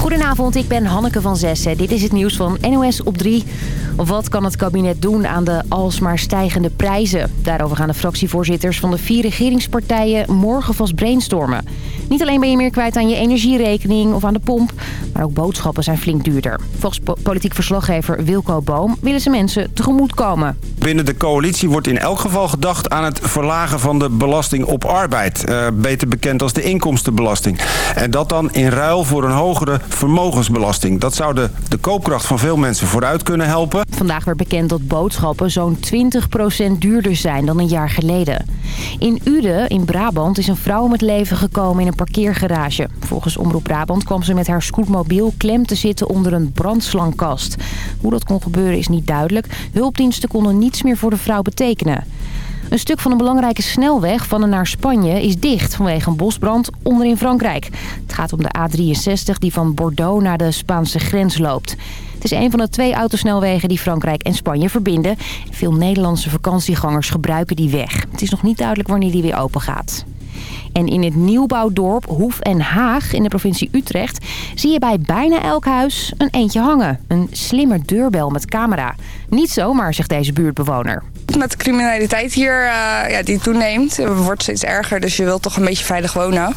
Goedenavond, ik ben Hanneke van Zessen. Dit is het nieuws van NOS op 3. Wat kan het kabinet doen aan de alsmaar stijgende prijzen? Daarover gaan de fractievoorzitters van de vier regeringspartijen morgen vast brainstormen. Niet alleen ben je meer kwijt aan je energierekening of aan de pomp... maar ook boodschappen zijn flink duurder. Volgens politiek verslaggever Wilco Boom willen ze mensen tegemoetkomen. Binnen de coalitie wordt in elk geval gedacht aan het verlagen van de belasting op arbeid. Uh, beter bekend als de inkomstenbelasting. En dat dan in ruil voor een hogere vermogensbelasting. Dat zou de, de koopkracht van veel mensen vooruit kunnen helpen. Vandaag werd bekend dat boodschappen zo'n 20% duurder zijn dan een jaar geleden. In Uden, in Brabant, is een vrouw om het leven gekomen in een parkeergarage. Volgens Omroep Brabant kwam ze met haar scootmobiel klem te zitten onder een brandslangkast. Hoe dat kon gebeuren is niet duidelijk. Hulpdiensten konden niets meer voor de vrouw betekenen. Een stuk van een belangrijke snelweg van en naar Spanje is dicht vanwege een bosbrand onder in Frankrijk. Het gaat om de A63 die van Bordeaux naar de Spaanse grens loopt. Het is een van de twee autosnelwegen die Frankrijk en Spanje verbinden. Veel Nederlandse vakantiegangers gebruiken die weg. Het is nog niet duidelijk wanneer die weer open gaat. En in het nieuwbouwdorp Hoef en Haag in de provincie Utrecht... zie je bij bijna elk huis een eentje hangen. Een slimme deurbel met camera. Niet zomaar, zegt deze buurtbewoner. Met de criminaliteit hier, uh, ja, die toeneemt, wordt steeds erger. Dus je wilt toch een beetje veilig wonen.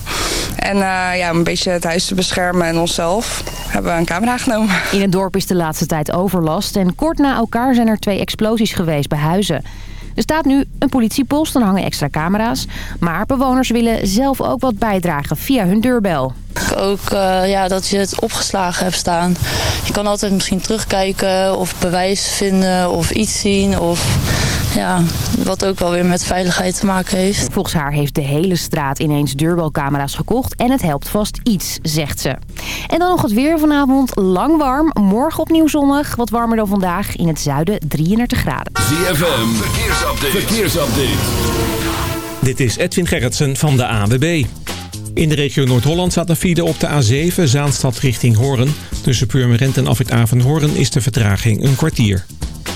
En uh, ja, om een beetje het huis te beschermen en onszelf hebben we een camera genomen. In het dorp is de laatste tijd overlast. En kort na elkaar zijn er twee explosies geweest bij huizen. Er staat nu een politiepost en hangen extra camera's. Maar bewoners willen zelf ook wat bijdragen via hun deurbel. Ook uh, ja, dat je het opgeslagen hebt staan. Je kan altijd misschien terugkijken of bewijs vinden of iets zien. Of ja, wat ook wel weer met veiligheid te maken heeft. Volgens haar heeft de hele straat ineens deurbelcamera's gekocht. En het helpt vast iets, zegt ze. En dan nog het weer vanavond. Lang warm. Morgen opnieuw zonnig. Wat warmer dan vandaag. In het zuiden 33 graden. ZFM. Verkeersupdate. Verkeersupdate. Dit is Edwin Gerritsen van de AWB. In de regio Noord-Holland staat een file op de A7 Zaanstad richting Hoorn. Tussen Purmerend en Afrit van Hoorn is de vertraging een kwartier.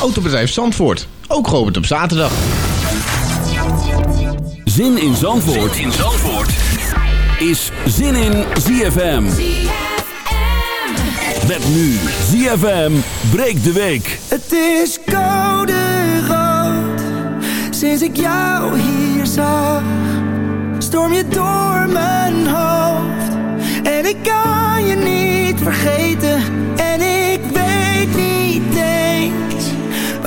Autobedrijf Zandvoort, ook geopend op zaterdag. Zin in Zandvoort, zin in Zandvoort. is Zin in ZFM. Met nu ZFM breekt de week. Het is koude rood, sinds ik jou hier zag. Storm je door mijn hoofd, en ik kan je niet vergeten.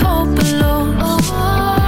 hope alone. Oh,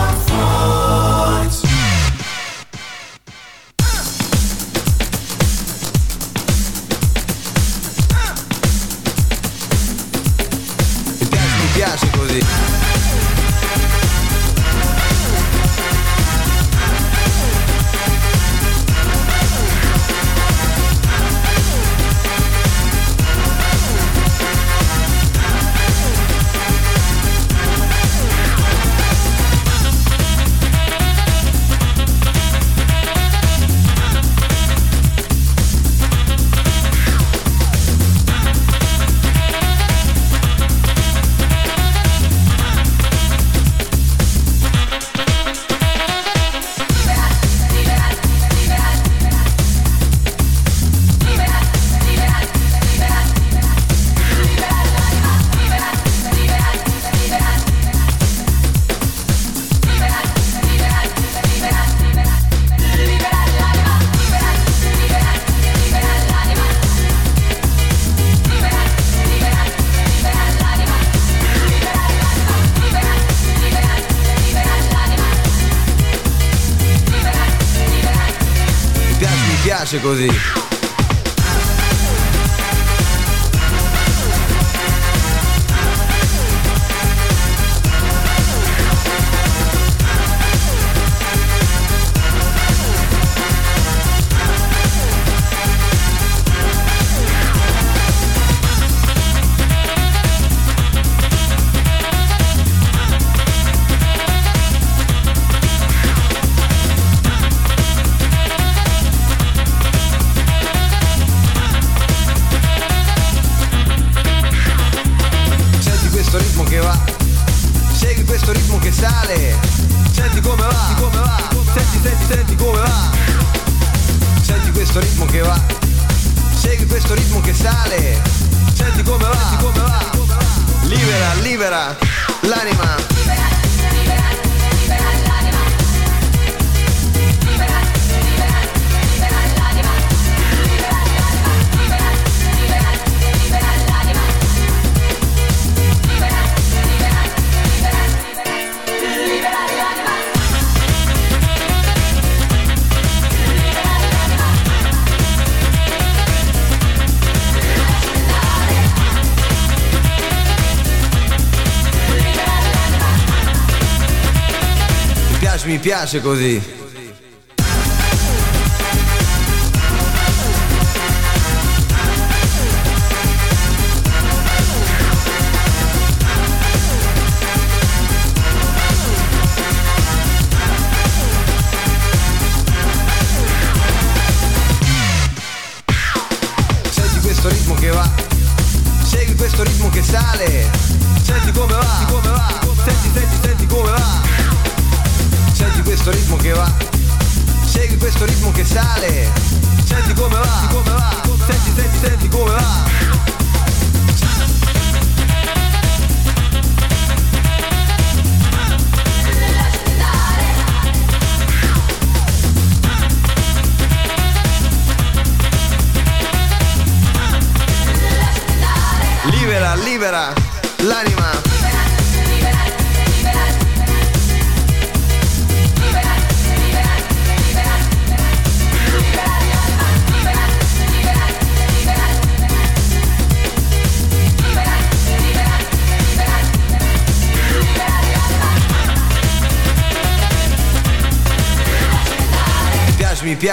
piace così. piace così.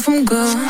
from God.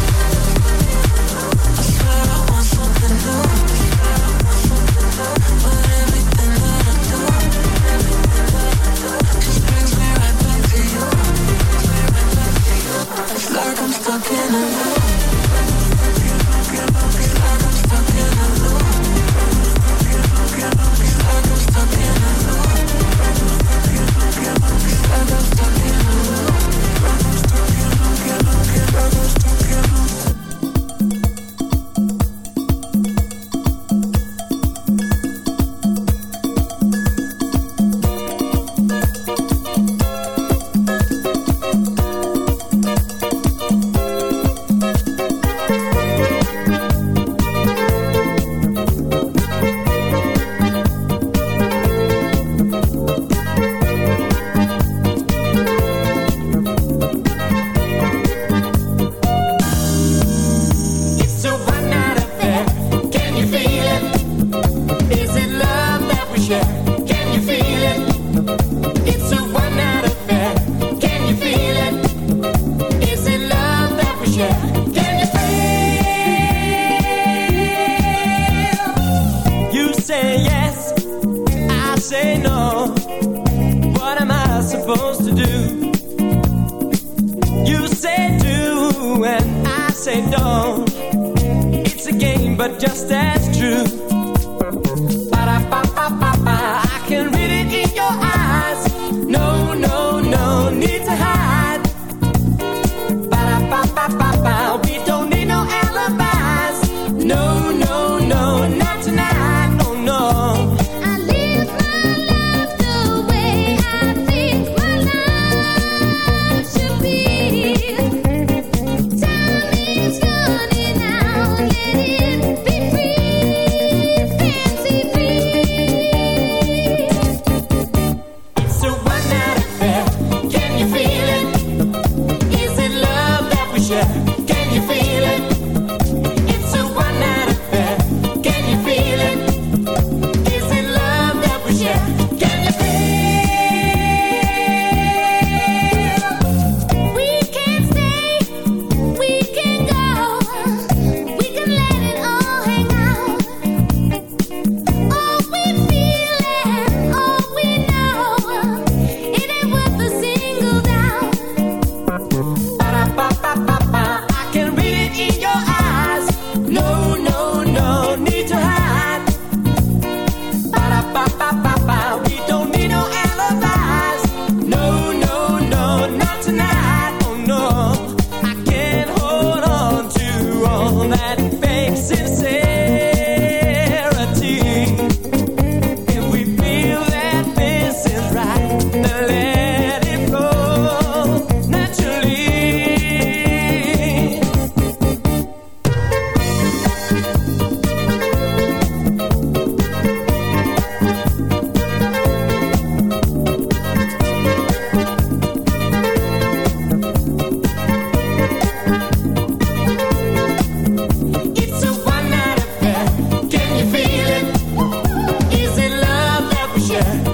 yeah.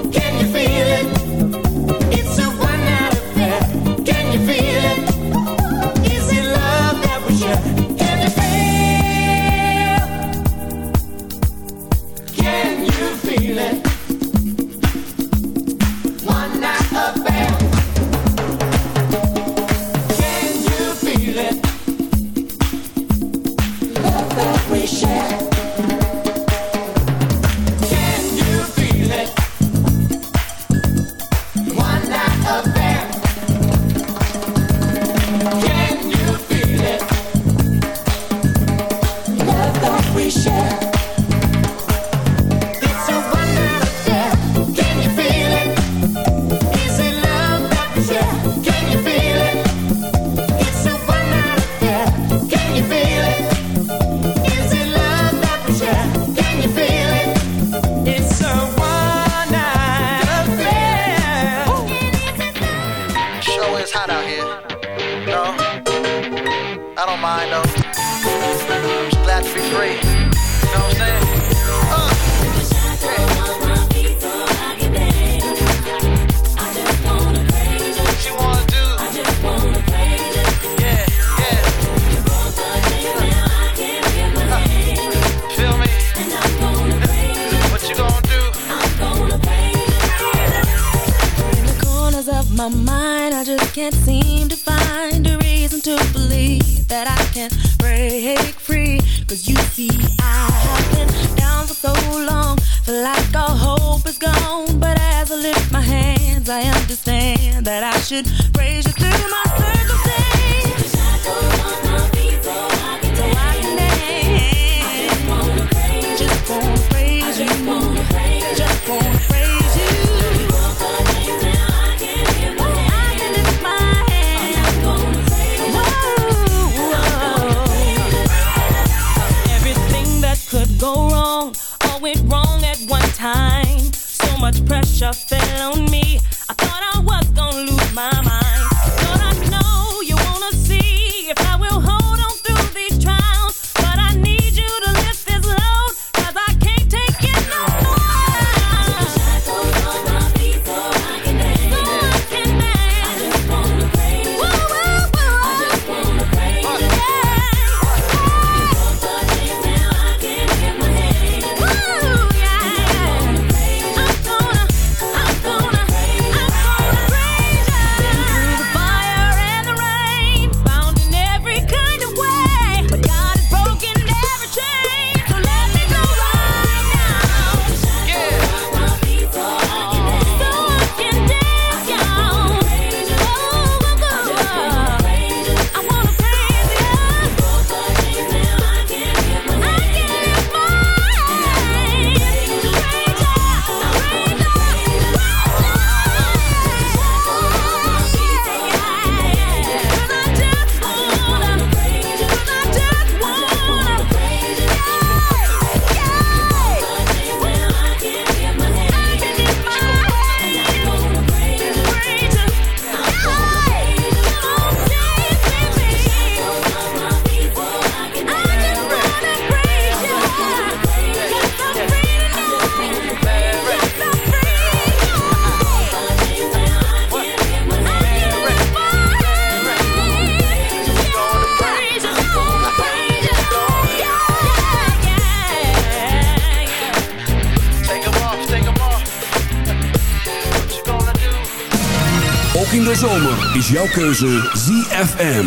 Zomer is jouw keuze ZFM.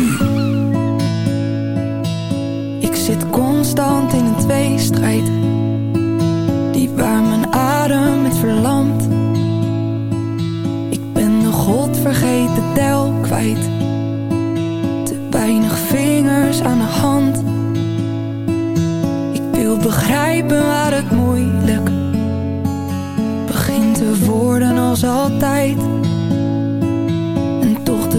Ik zit constant in een tweestrijd Die waar mijn adem het verlamt. Ik ben de godvergeten tel kwijt Te weinig vingers aan de hand. Ik wil begrijpen waar het moeilijk Begint te worden als altijd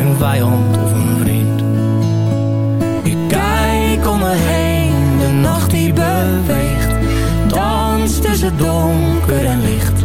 een vijand of een vriend. Ik kijk om me heen, de nacht die beweegt, dans tussen donker en licht.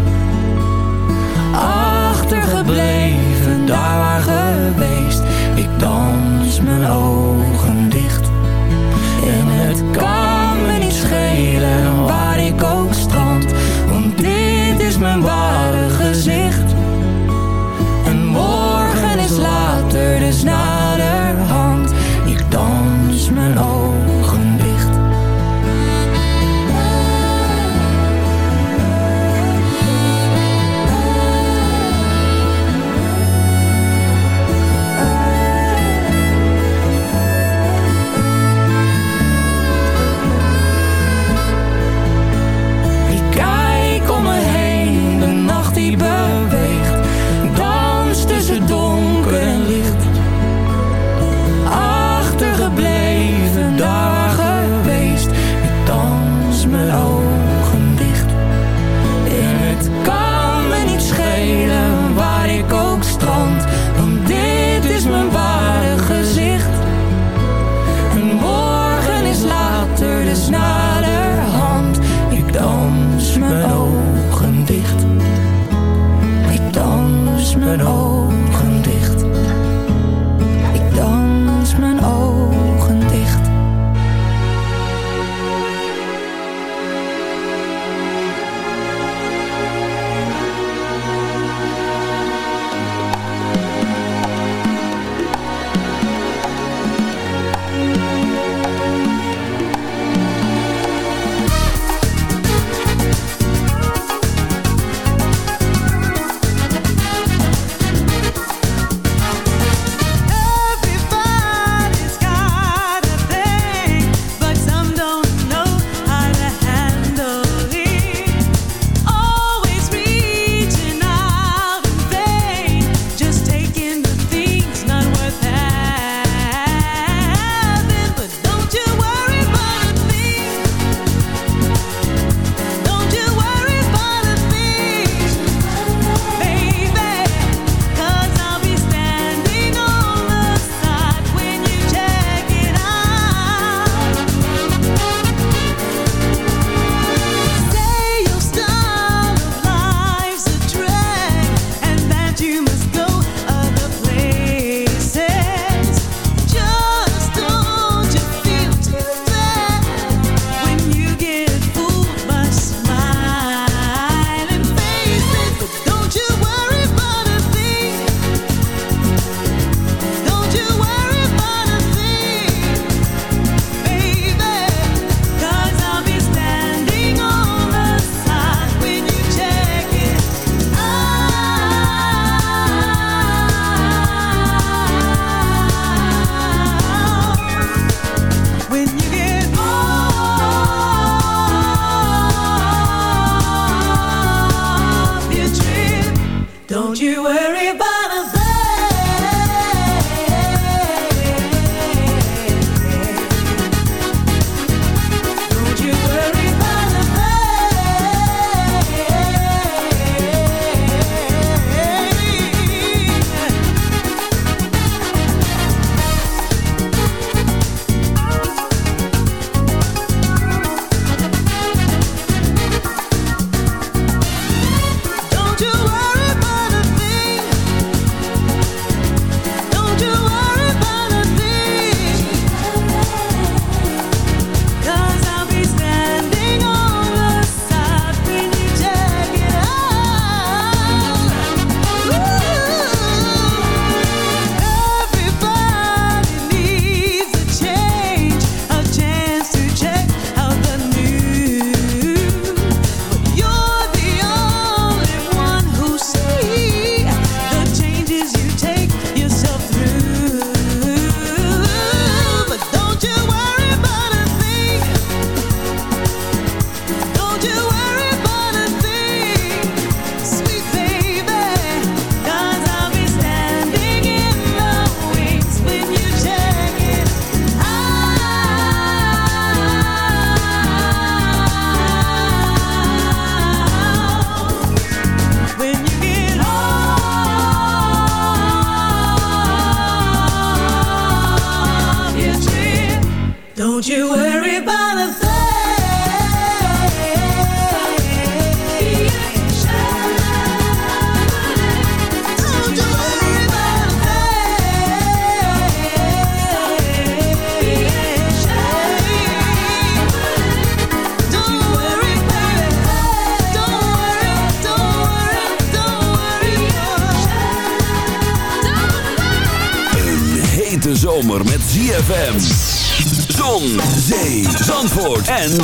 Zandvoort en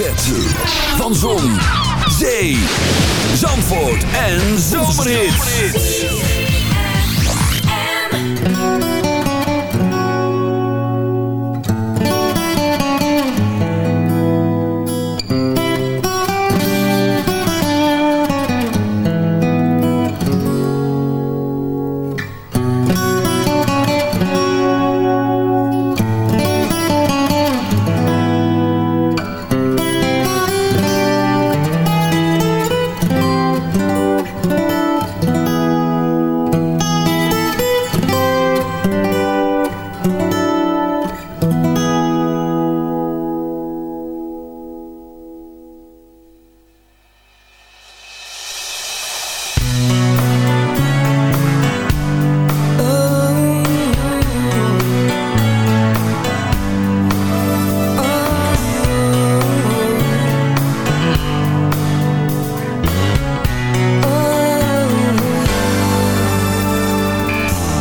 Z. Van Zon, Zee, Zandvoort en Zomerhits.